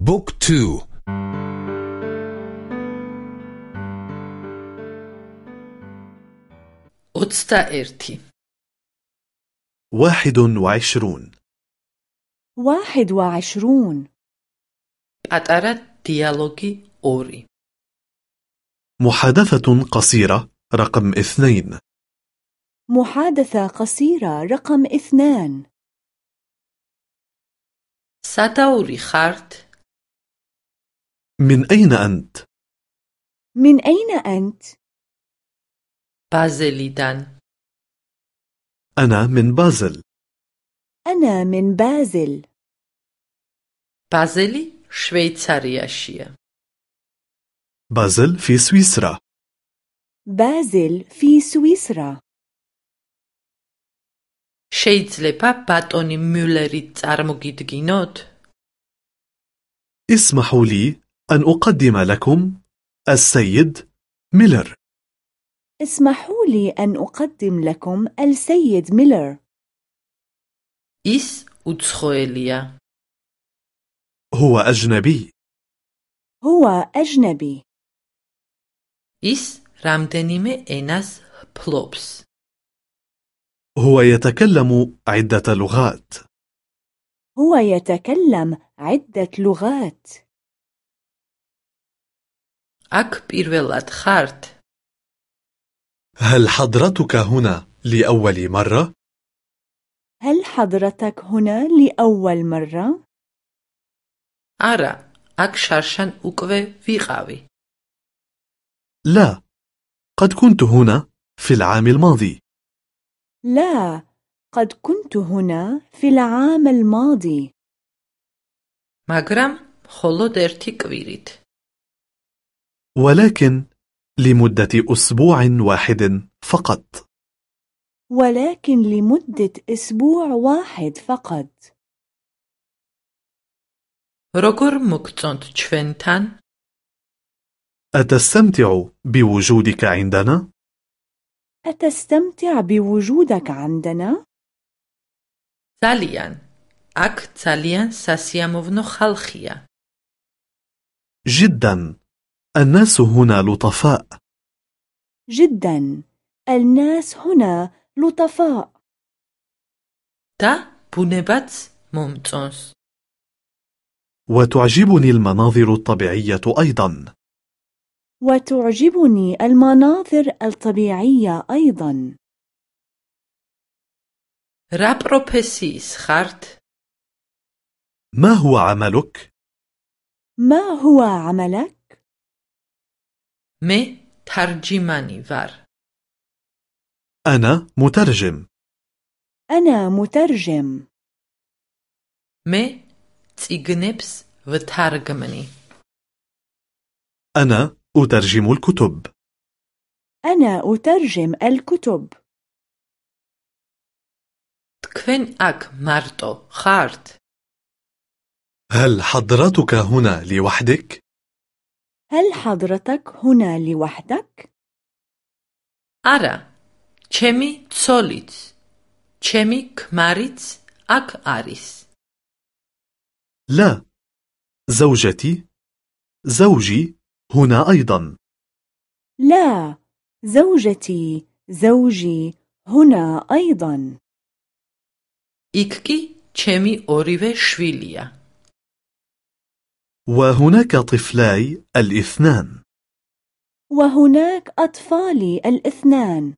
book two ოცდაერთი واحد وعشرون. واحد وعشرون. პატარა დიალოგი ორი محادثة قصيرة رقم اثنين. محادثة قصيرة رقم اثنان. ساتاوري خارت من أين أنت؟ من أين أنت؟ بازليدان أنا من بازل أنا من بازل بازلي შვეიცარიაშია. بازل في سويسرا بازل في سويسرا შეიძლება ბატონი მიულერი წარმოგიდგინოთ? اسمحوا لي أن أقدم لكم السيد ميلر اسمحوا لي أن أقدم لكم السيد ميلر ის უცხოელია. هو أجنبي هو أجنبي ის რამდენიმე ენას ფლობს. هو يتكلم عدة لغات هو يتكلم عدة لغات აქ პირველად ხართ? هل حضرتك هنا لأول مرة؟ هل حضرتك هنا لأول مرة؟ არა, აქ შარშან უკვე ვიყავი. لا قد كنت هنا في العام الماضي لا قد كنت هنا في العام الماضي მაგრამ მხოლოდ ერთი კვირით. ولكن لمدة أسبوع واحد فقط ولكن لمدة أسبوع واحد فقط როგორ მოგწონთ ჩვენთან? أتستمتع بوجودك عندنا؟ أتستمتع بوجودك عندنا؟ ძალიან. აქ ძალიან სასიამოვნო ხალხია. جدا الناس هنا لطفاء جدا الناس هنا لطفاء და ბუნებაც მომწონს. وتعجبني المناظر الطبيعية أيضا وتعجبني المناظر الطبيعية أيضا რა პროფესიის ხართ? ما هو عملك؟ ما هو عملك؟ მე თარჯიმანი ვარ. أنا مترجم أنا مترجم მე წიგნებს ვთარგმნი. أنا أترجم الكتب أنا أترجم الكتب თქვენ აქ მარტო ხართ? هل حضرتك هنا لوحدك؟ هل حضرتك هنا لوحدك؟ არა. ჩემი ცოლიც, ჩემი ქმარიც აქ არის. لا زوجتي زوجي هنا أيضا لا زوجتي زوجي هنا أيضا იქ კი ჩემი ორივე შვილია. وهناك طفلاي الاثنان. وهناك أطفالي الاثنان.